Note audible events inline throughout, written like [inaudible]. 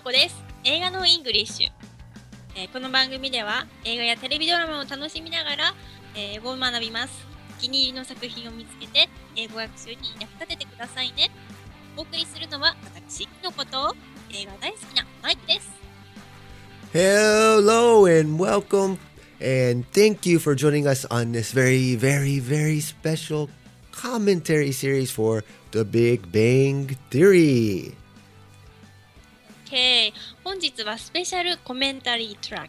の子です映画のイングリッシュ、えーこの番組では映画やテレビドラマを楽しみながら、えー英語を学びますお気に入りの作品を見つけて英語学習に役立ててくださいねお送りするのは私のこと映画大好きなマイクです Hello and welcome, and thank you for joining us on this very, very, very special commentary series for The Big Bang Theory. OK 本日はスペシャルコメンタリートラッ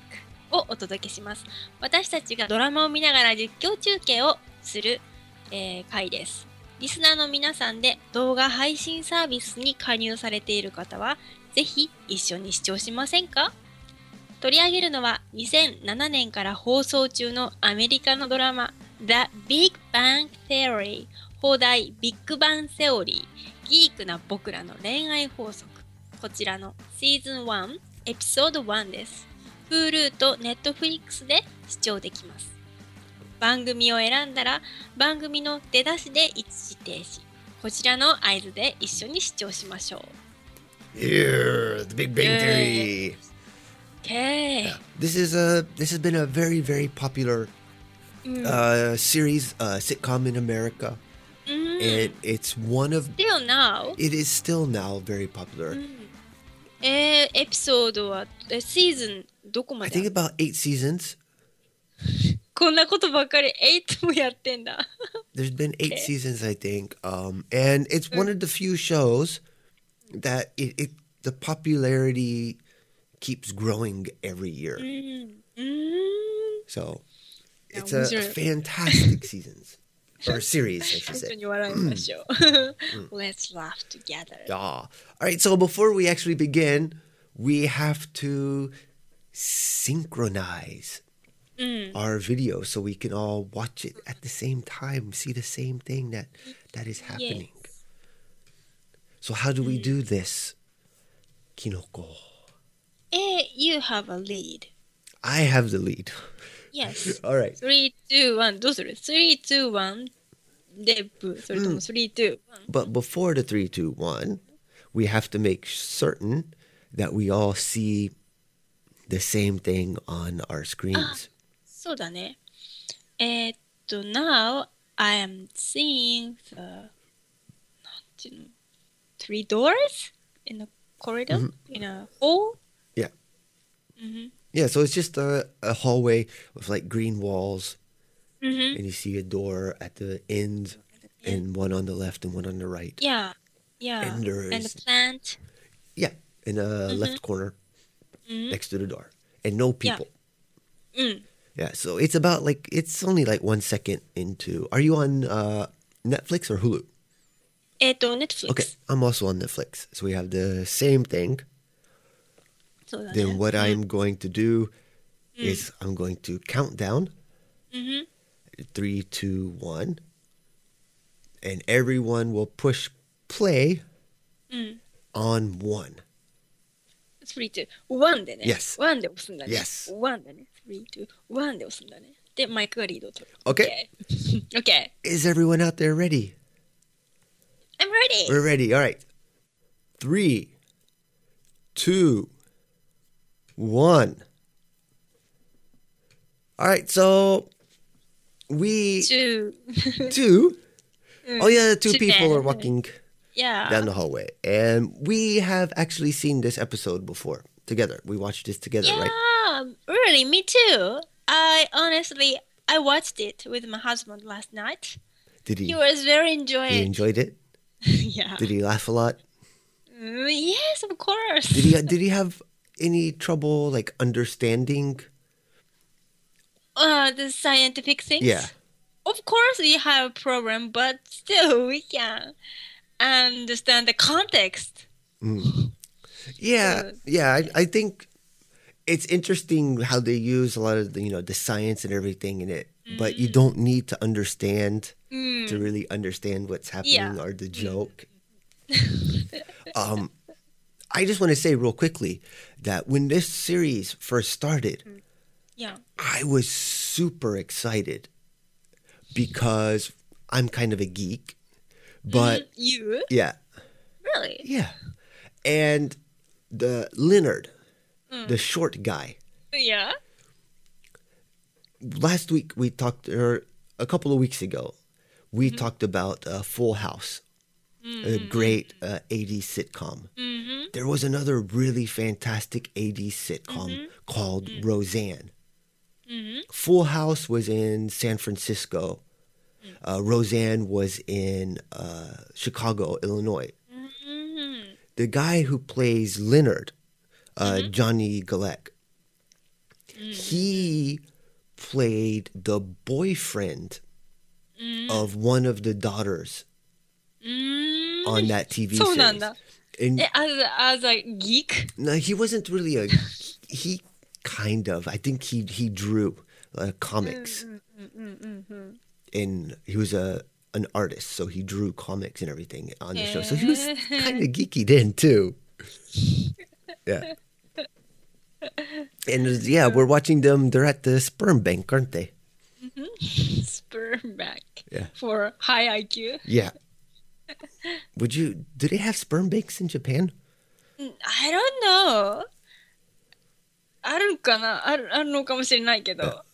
クをお届けします。私たちがドラマを見ながら実況中継をする、えー回です。リスナーの皆さんで動画配信サービスに加入されている方はぜひ一緒に視聴しませんか？取り上げるのは2007年から放送中のアメリカのドラマ The Big Bang Theory 放題ビッグバンセオリーギークな僕らの恋愛法則こちらのシーズン1エピソード1です。Hulu と Netflix で視聴できます。番組を選んだら番組の出だしで一時停止。こちらの合図で一緒に視聴しましょう。Here, The Big Bang. Theory. OK! This is a this has been a very, very popular uh, series, uh, sitcom in America, うん。and it's one of Still now? it is still now very popular. えー、エピソードは、えシーズンどこま I で think about eight seasons. [laughs] こんなことばっかり8もやってんだ。 There's [laughs] been eight Okay. seasons, I think, um, and it's one of the few shows that it, it the popularity keeps growing every year. うん。うーん。 So Yeah, it's a, was a there- fantastic seasons [laughs] or series, I should say. [clears throat] Mm. [laughs] Let's laugh together. Yeah. All right. So before we actually begin, we have to synchronize mm. our video so we can all watch it at the same time, see the same thing that that is happening. Yes. So how do we mm. do this, Kinoko? Eh, you have a lead. I have the lead. [laughs] Yes. [laughs] All right. 3、2、1どうする ?3、2、1でブそれとも3、2、1 But before the three, two, one, we have to make certain that we all see the same thing on our screens. そうだね。えーっと、now I am seeing the なんていうの three doors in a corridor in a hall? Yeah. うん。 yeah, so it's just a, a hallway with like green walls, mm-hmm. and you see a door at the end, and one on the left and one on the right. Yeah, yeah. And, there is, and a plant. Yeah, in a mm-hmm. left corner, mm-hmm. next to the door, and no people. Yeah. Mm. yeah, so it's about like it's only like one second into. Are you on uh, Netflix or Hulu? Netflix. Okay, I'm also on Netflix, so we have the same thing そうだね。 Then what I'm going to do is I'm going to count down. Three, two, one, and everyone will push play on one. 3、2、1でね。 Yes. 1で押すんだね。 Yes. 1だね。3、2、1で押すんだね。で、マイクがリードを取る。 Okay. OK. [laughs] OK. Is everyone out there ready? I'm ready! We're ready. All right. Three, two, one. All right. So we Two. [laughs] two. Oh yeah, two Two people are walking yeah. down the hallway, and we have actually seen this episode before together. We watched this together, yeah, right? really, me too. I honestly, I watched it with my husband last night. Did he? He was very enjoying. He enjoyed it. [laughs] yeah. Did he laugh a lot? Mm, yes, of course. Did he? [laughs] Did he have any trouble like understanding? uh, the scientific things? Yeah. Of course, we have a problem, but still, we can understand the context. Yeah, Uh, yeah. I, I think it's interesting how they use a lot of the you know the science and everything in it, but you don't need to understand to really understand what's happening Yeah. or the joke. [laughs] um, I just want to say real quickly that when this series first started, mm. Yeah. I was super excited because I'm kind of a geek, but mm, You? yeah, Really? yeah. And the Leonard, mm. the short guy. Yeah. Last week we talked, or a couple of weeks ago, we mm-hmm. talked about uh, Full House, a great uh, 80s sitcom. There was another really fantastic 80s sitcom mm-hmm. called mm-hmm. Roseanne. Mm-hmm. Full House was in San Francisco. Uh, Roseanne was in uh, Chicago, Illinois. The guy who plays Leonard, uh, Johnny Galecki, he played the boyfriend of one of the daughters on that TV series. だ。And え、as, eh, as a geek? no, he wasn't really a. He kind of. I think he he drew uh, comics, mm, mm, mm, mm-hmm. and he was a an artist, so he drew comics and everything on the show. So he was kind of geeky then too. Yeah. [laughs] And yeah, we're watching them. They're at the sperm bank, aren't they? Mm-hmm. [laughs] Sperm bank. Yeah. For high IQ. Yeah. Would you? Do they have sperm banks in Japan? I don't know. あるかなあるあるのかもしれないけど。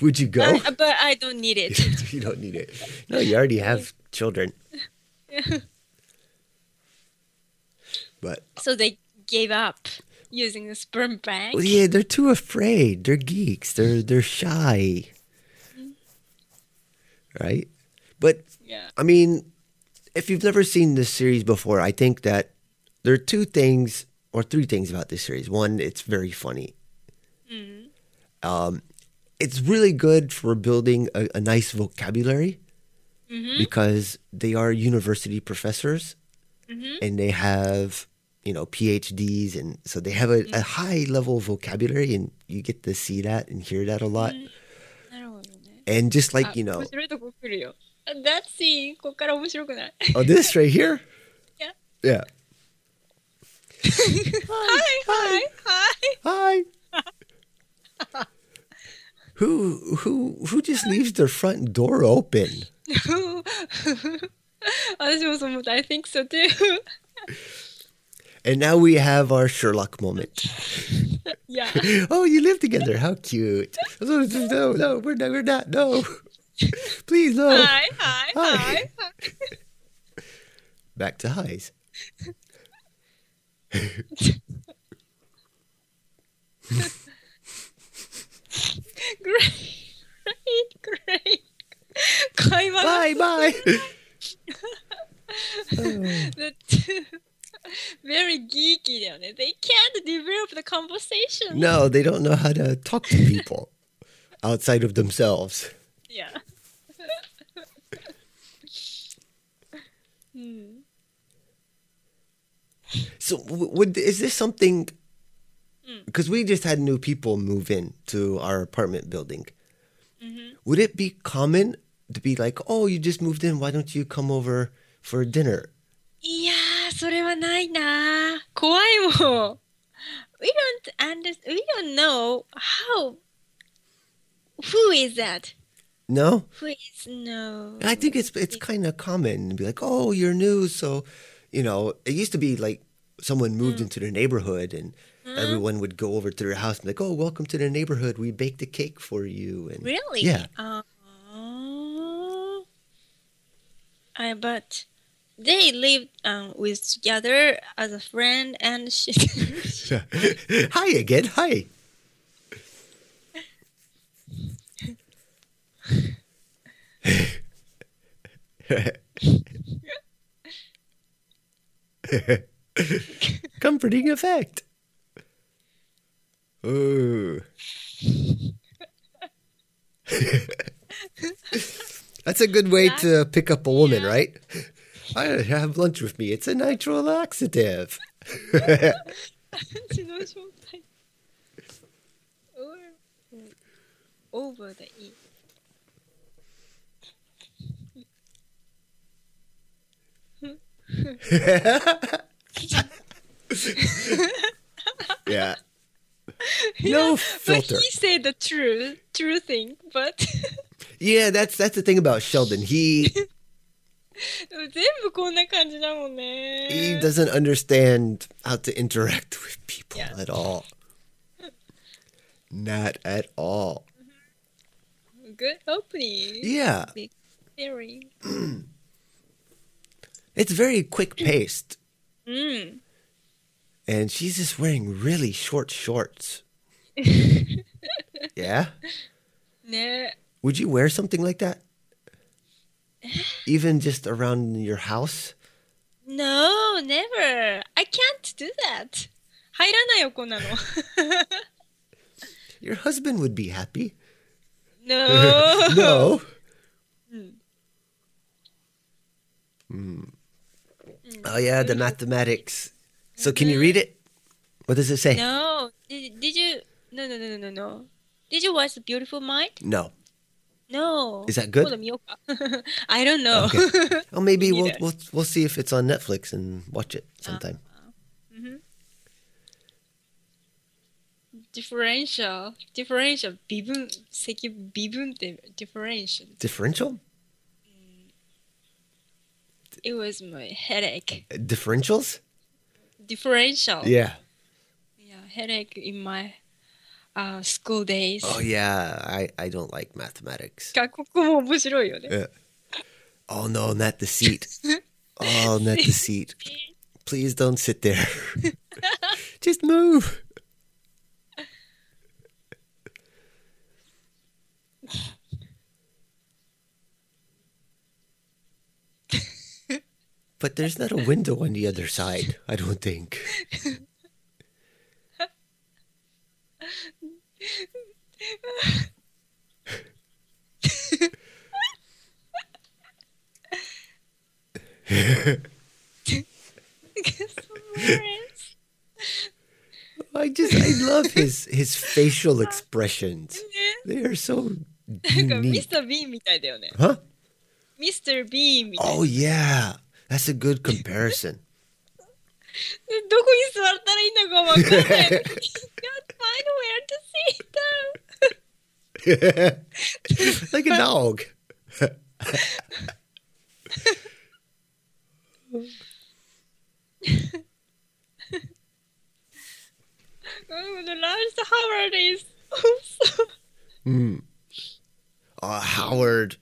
Would [laughs] you go? I- but I don't need it. [laughs] you don't need it. No, you already have children. [laughs] But so they gave up using the sperm bank. well, yeah, they're too afraid. They're geeks. They're they're shy. Right? But Yeah. I mean, if you've never seen this series before, I think that there are two things or three things about this series. One, it's very funny. Mm. Um, it's really good for building a, a nice vocabulary mm-hmm. because they are university professors mm-hmm. and they have you know PhDs and so they have a, mm-hmm. a, high level vocabulary and you get to see that and hear that a lot. And just like uh, you know. 面白いとこ来るよ。That scene, ここから面白くない oh this right here, Yeah. yeah. Hi, hi, hi. Hi. who who who just leaves their front door open? [laughs] 私もそう思った。I think so too. And now we have our Sherlock moment. [laughs] yeah. [laughs] oh, you live together. How cute. No, no, we're not. We're not. No. [laughs] Please, no. Hi, hi, Hi. hi. [laughs] Back to highs. [laughs] Great, great, great. 会話が Bye, bye. The two- very geeky だよね。They can't develop the conversation. no, they don't know how to talk to people outside of themselves. Yeah. [laughs] Hmm. So, w- would is this something? Because we just had new people move in to our apartment building. Would it be common to be like, "Oh, you just moved in. Why don't you come over for dinner?" いやー、それはないなー。怖いもん。We don't understand, we don't know how, who is that? No, Please no. I think it's it's kind of common to be like, "Oh, you're new, so you know." It used to be like someone moved into the neighborhood and everyone would go over to their house and like, "Oh, welcome to the neighborhood. We baked a cake for you." And Really? Yeah. Uh, I but they lived um, with together as a friend and she [laughs] [laughs] Hi again. Hi. Comforting effect. Ooh. [laughs] That's a good way to pick up a woman, yeah. right? I have lunch with me. It's a nitro laxative. [laughs] over the [laughs] yeah. [laughs] No But filter. he said the true true thing but [laughs] Yeah, that's that's the thing about Sheldon. He 全部こんな感じだもんね。 He doesn't understand how to interact with people Yeah. at all. Not at all. Good opening. Yeah, Big theory. [clears throat] it's very quick paced. うん。 And she's just wearing really short shorts. [laughs] yeah? ね Would you wear something like that? [sighs] Even just around your house? No, never. I can't do that. 入らないよ、こんなの。 [laughs] Your husband would be happy. [laughs] no. No. Mm. Oh, yeah, the mathematics. So, can you read it? What does it say? No. Did, did you? No, no, no, no, no, no. Did you watch The Beautiful Mind? No. No. Is that good? 今[laughs] 度見ようか I don't know. Okay. [laughs] Well, maybe we'll, Neither. we'll we'll see if it's on Netflix and watch it sometime. differential. Differential. 微分。積微分って differential. Differential? It was my headache. Differentials? Differential. Yeah. Yeah, headache in my uh, school days. Oh yeah, I I don't like mathematics. がここも面白いよね。 Yeah. Oh no, not the seat. [laughs] Oh, not the seat. [laughs] Please don't sit there. [laughs] Just move. But there's not a window on the other side, I don't think. I just I love his his facial expressions. They are so. Mr. Bean みたいだよね。Huh? Mr. Bean みたいな。Oh yeah. That's a good comparison. どこに座ったらいいのかわかんない。Can't [laughs] find where to sit down. like a dog. Oh, the last Howard is also Oh, Howard.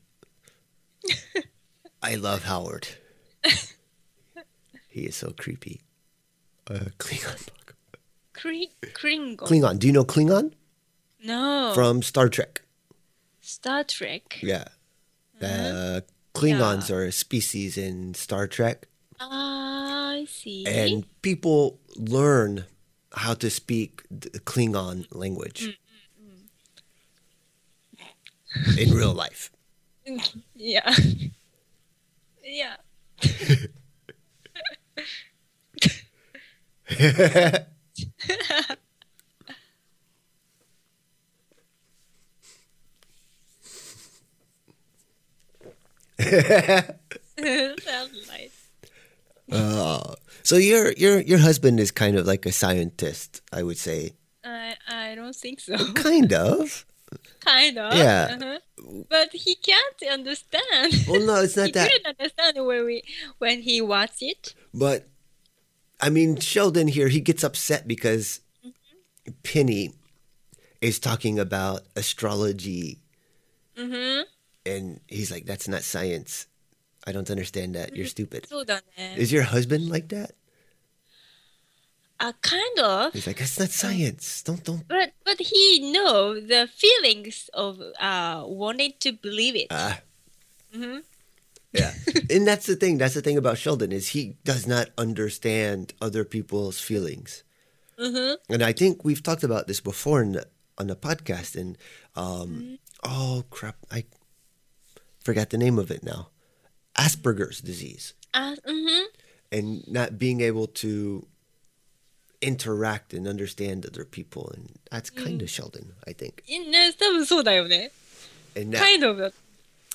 I love Howard. [laughs] He is so creepy. Uh, Klingon. Kling- Klingon. Klingon. Do you know Klingon No. from Star Trek? Star Trek. Yeah. The Klingons are a species in Star Trek, Ah, I see. and people learn how to speak the Klingon language in real life. [laughs] Yeah. [laughs] yeah. Uh, [laughs] so your your your husband is kind of like a scientist, I would say. I I don't think so. Kind of kind of. Yeah. Uh-huh. But he can't understand. Well, no, it's not [laughs] he that. He didn't understand when we when he watched it. But I mean, Sheldon here he gets upset because mm-hmm. Penny is talking about astrology, mm-hmm. and he's like, "That's not science. I don't understand that. You're mm-hmm. stupid." Is your husband like that? Uh, kind of. He's like, "That's not science. Don't don't." But but he know the feelings of uh wanting to believe it. Ah, Mhm. yeah. [laughs] and that's the thing. That's the thing about Sheldon is he does not understand other people's feelings. Mhm. And I think we've talked about this before in the, on the podcast. And um, oh crap, I forgot the name of it now. Asperger's disease, Uh, mhm. and not being able to interact and understand other people, and that's kind of Sheldon, I think. And now, kind of.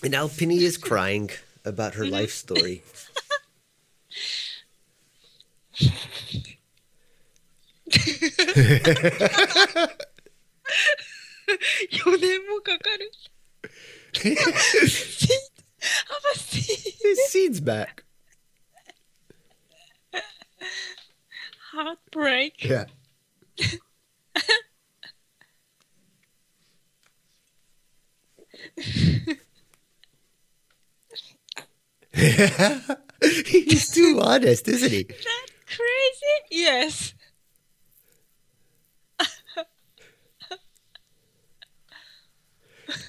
And now Penny is crying about her life story. [laughs] [laughs] Seed's back. Heartbreak. Yeah. [laughs] He's too honest, isn't he? That crazy? Yes.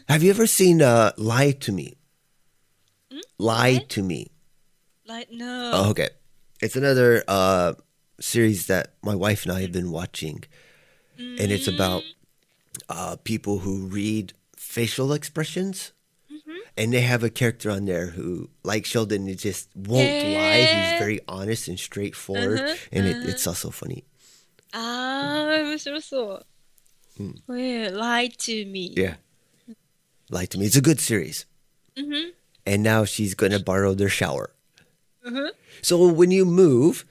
Have you ever seen uh, Lie to Me? Lie What? to Me. Like no. Oh, okay. It's another uh, series that my wife and I have been watching, and it's about uh, people who read facial expressions. And they have a character on there who, like Sheldon, he just won't lie. Yeah. He's very honest and straightforward, Uh-huh, and it, it's also funny. ああ、面白そう。ええ lie to me. Yeah, lie to me. It's a good series. Mhm. And now she's gonna borrow their shower. Mhm. So when you move,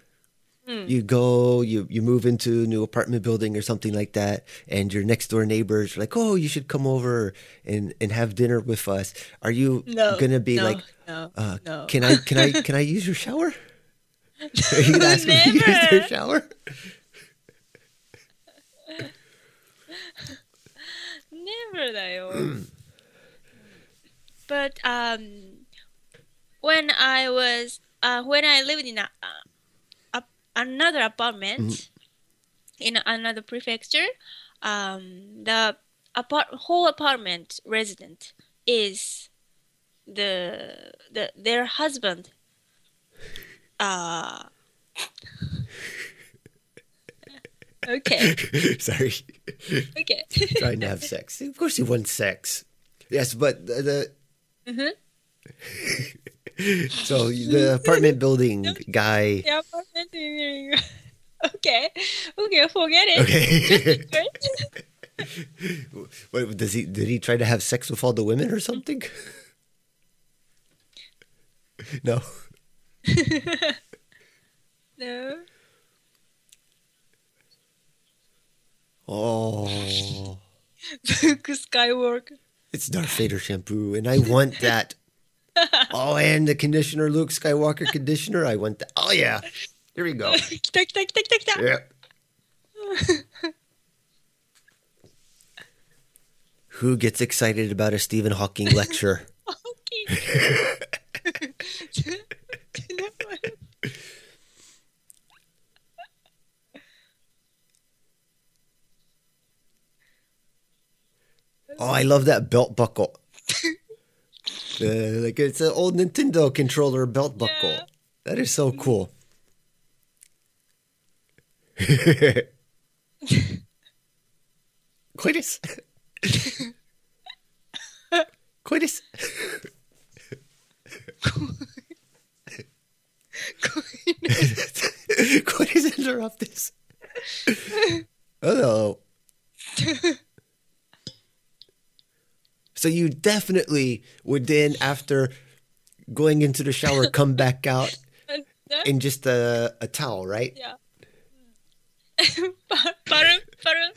Mm. you go, you you move into a new apartment building or something like that, and your next door neighbors are like, "Oh, you should come over and and have dinner with us." Are you No. gonna be no, like, no, uh, no. "Can I can I can I use your shower?" Are [laughs] [laughs] you gonna ask me to use Never. their shower? Never だよ。but [clears throat] um, when I was uh, when I lived in a, another apartment in another prefecture, um, the apart whole apartment resident is the the their husband. Uh, okay, [laughs] Sorry, okay. [laughs] trying to have sex. Of course, he wants sex. Yes, but the. the Mhm. [laughs] so the apartment building [laughs] guy. Yeah, apartment living. [laughs] okay, okay, forget it. Okay. [laughs] What, does he? Did he try to have sex with all the women or something? no. no. Oh, Luke Skywalker. it's Darth Vader shampoo, and I want that. [laughs] oh, and the conditioner, Luke Skywalker conditioner. I went. To, oh yeah, here we go. [laughs] tick. Yeah. Who gets excited about a Stephen Hawking lecture? [laughs] Hawking. oh, I love that belt buckle. Uh, like it's an old Nintendo controller belt buckle. Yeah. That is so cool. [laughs] Coitus. Coitus. Coitus [laughs] interruptus. [laughs] Hello. So you definitely would then, after going into the shower, [laughs] come back out in just a, a towel, right? Yeah. Mm.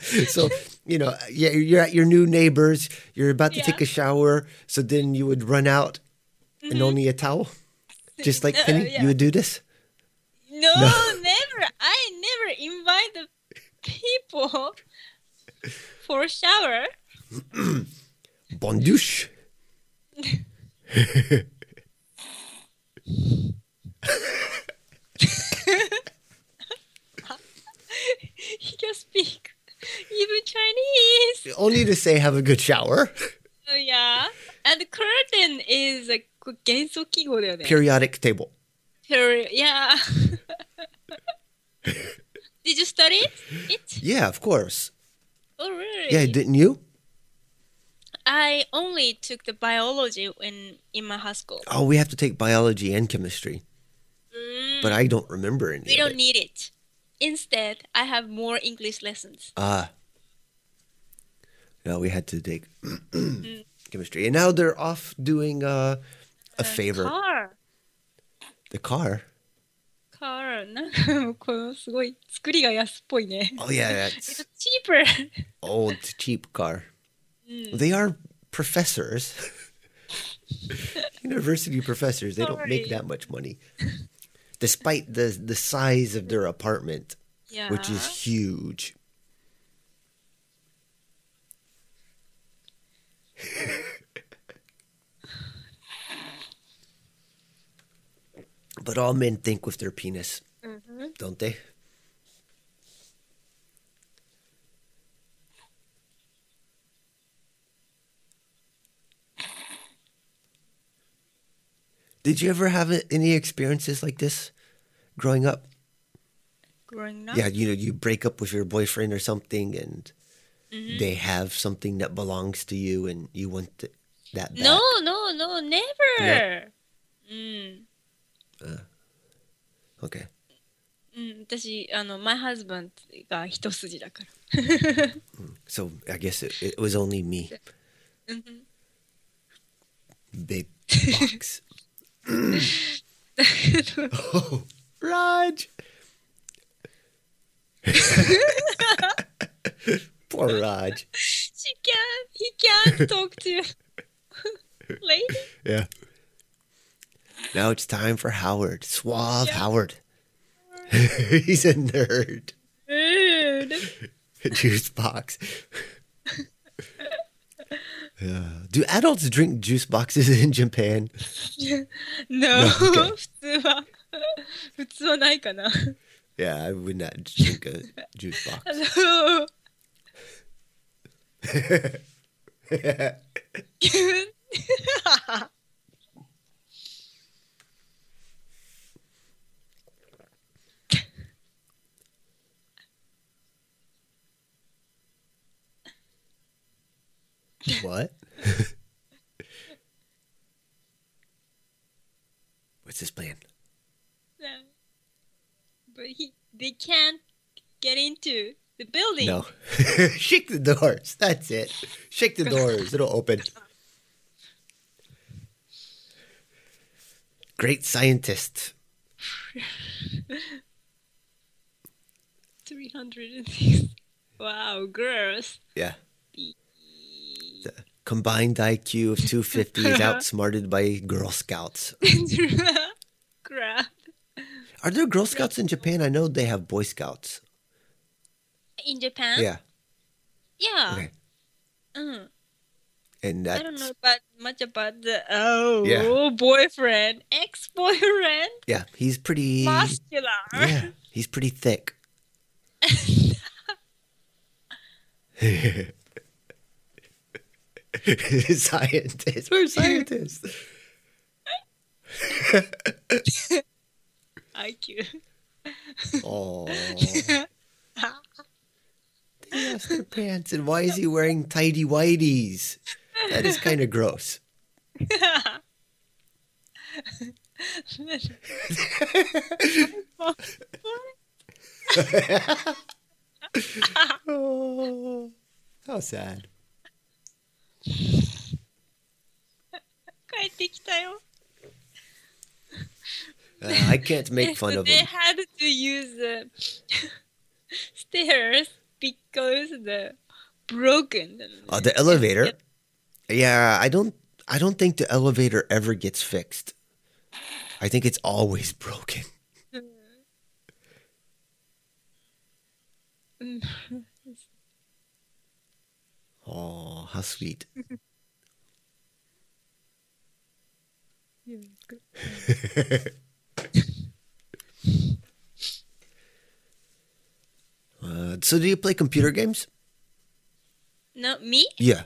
[laughs] [laughs] so you know yeah you're at your new neighbors you're about to yeah. take a shower so then you would run out mm-hmm. and only a towel just like Penny, uh, yeah. you would do this no, no, never i never invite the people for a shower [clears throat] bonne douche. he [laughs] can speak even Chinese. Only to say have a good shower. Oh, yeah. And curtain is a Periodic table. Yeah. [laughs] Did you study it? Yeah, of course. Oh, really? Yeah, didn't you? I only took the biology in in my high school. Oh, we have to take biology and chemistry, Mm, but I don't remember any. we of don't it. need it. Instead, I have more English lessons. Ah. No, we had to take [clears throat] chemistry. And now they're off doing uh, a favor. Car. The car. Car. なんかこのすごい作りが安っぽいね。 Oh, [laughs] yeah, It's that's [laughs] cheaper. old, cheap car. They are professors. [laughs] University professors, they don't make that much money. Despite the the size of their apartment, Yeah. which is huge. [laughs] but all men think with their penis, Mhm. don't they? Did you ever have a- any experiences like this growing up? growing up. Yeah, you know, you break up with your boyfriend or something and Mhm. they have something that belongs to you and you want th- that back. No, no, no, never. Yeah. うん。 Okay. うん、私、あの、マイハズバンが一筋だから。 So [laughs] I guess it, it was only me. [laughs] うん。 Big box. oh, [laughs] Raj. [laughs] Poor Raj. She can't, he can't talk to you. [laughs] Lady? Yeah. Now it's time for Howard. Suave Yeah. Howard. He's a nerd. Rude. juice box. yeah. Do adults drink juice boxes [laughs] in Japan? [laughs] No, okay. 普[laughs] 通は、普通はないかな。 Yeah, I would not drink a juice box. あ What? [laughs] What's his plan? No. But he, they can't get into the building. No. [laughs] Shake the doors. That's it. Shake the doors. It'll open. Great scientist. [laughs] 306. Wow, girls. Yeah. The combined IQ of [laughs] 250 is outsmarted by Girl Scouts. [laughs] Crap. Are there Girl Scouts in Japan? I know they have Boy Scouts. In Japan? Yeah. Yeah. Okay. Mm. And I don't know about much about the oh Yeah. boyfriend, ex boyfriend, yeah, he's pretty muscular. Yeah, he's pretty thick. [laughs] [laughs] scientists. We're scientists. [laughs] IQ. Oh. They lost their [laughs] pants, and why is he wearing tidy whities? That is kind of gross. oh, how sad. 帰[laughs] ってきたよ。 Uh, I can't make fun So of they him. had to use the [laughs] stairs because the broken. Uh, the elevator. Yeah, I don't. I don't think the elevator ever gets fixed. I think it's always broken. Oh, how sweet. [laughs] [laughs] Uh, so, do you play computer games? No, me? Yeah.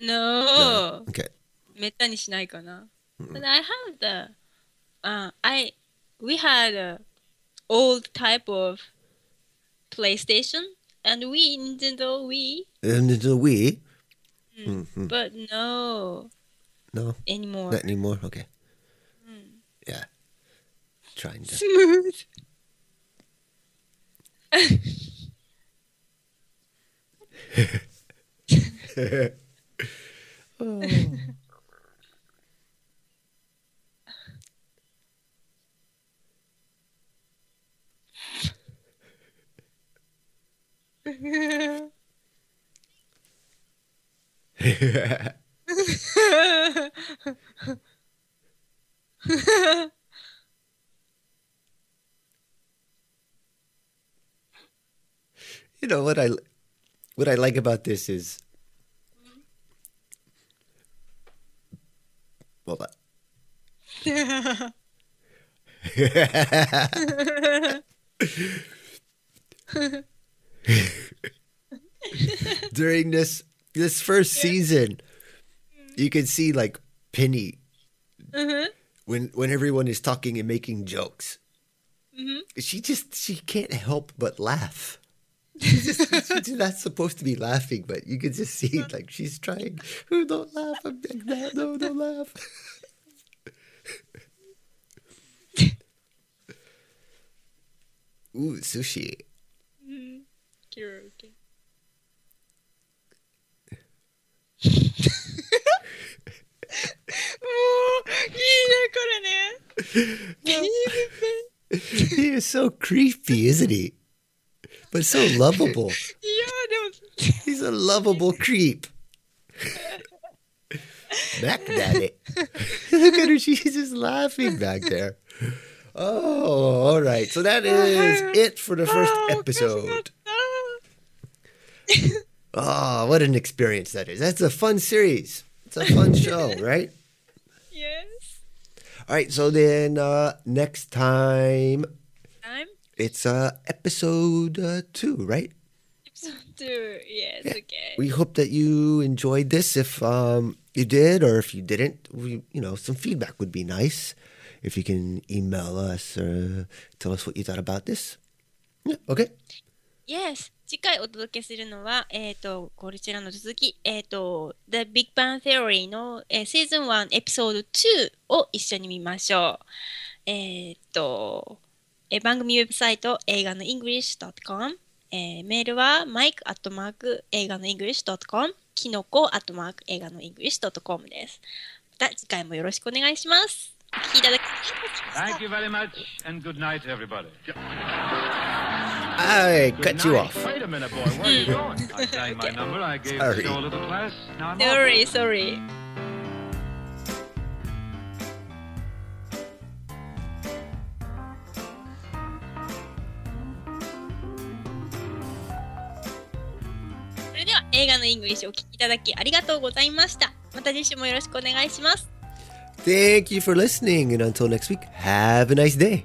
No. Okay. めったにしないかな。But I have the, uh, I, we had a old type of PlayStation and we and Wii. Uh, we and Wii. Mm, mm-hmm. But no. No. Anymore. Not anymore. Okay. Mm. Yeah. Trying to smooth. [laughs] [laughs] oh. you know what I what I like about this is well that uh, [laughs] [laughs] [laughs] during this this first season you can see like penny mm-hmm. when when everyone is talking and making jokes. Mm-hmm. She just she can't help but laugh. [laughs] She's, just, she's not supposed to be laughing but you can just see like she's trying. Oh, don't laugh i'm like that no don't laugh. [laughs] Ooh sushi キュルキもういいねこれねいいね he is so creepy isn't he but so lovable いやでも he's a lovable creep Mac Daddy. Look at her. She's just laughing back there. Oh, all right. So that is it for the first あーおかしかっ episode. た [laughs] Oh, what an experience that is. That's a fun series. It's a fun [laughs] show, right? Yes All right. So then uh, next time, I'm it's uh, episode uh, two, right? episode 2 Yes okay We hope that you enjoyed this. If um, you did, or if you didn't, we you know some feedback would be nice. If you can email us or tell us what you thought about this. Yeah, okay. Yes 次回お届けするのは、えっ、ーと、こちらの続き、えっ、ーと、The Big Bang Theory の、えー、シーズン1エピソード2を一緒に見ましょう。えっ、ーと、えー番組ウェブサイト、映画の English.com、えーメールは mike.mark 映画の English.com、きのこ .mark 映画の English.com です。また次回もよろしくお願いします。お聞きいただきありがとうございました Thank you very much, and good night, everybody. I Good cut you night. off. Wait a minute, boy. Where are you going? [laughs] I'm saying my number. I gave Sorry. the show a little class. Now I'm off. Sorry, sorry. それでは映画のイングリッシュをお聞きいただきありがとうございました。また次週もよろしくお願いします。 Thank you for listening, and until next week, have a nice day.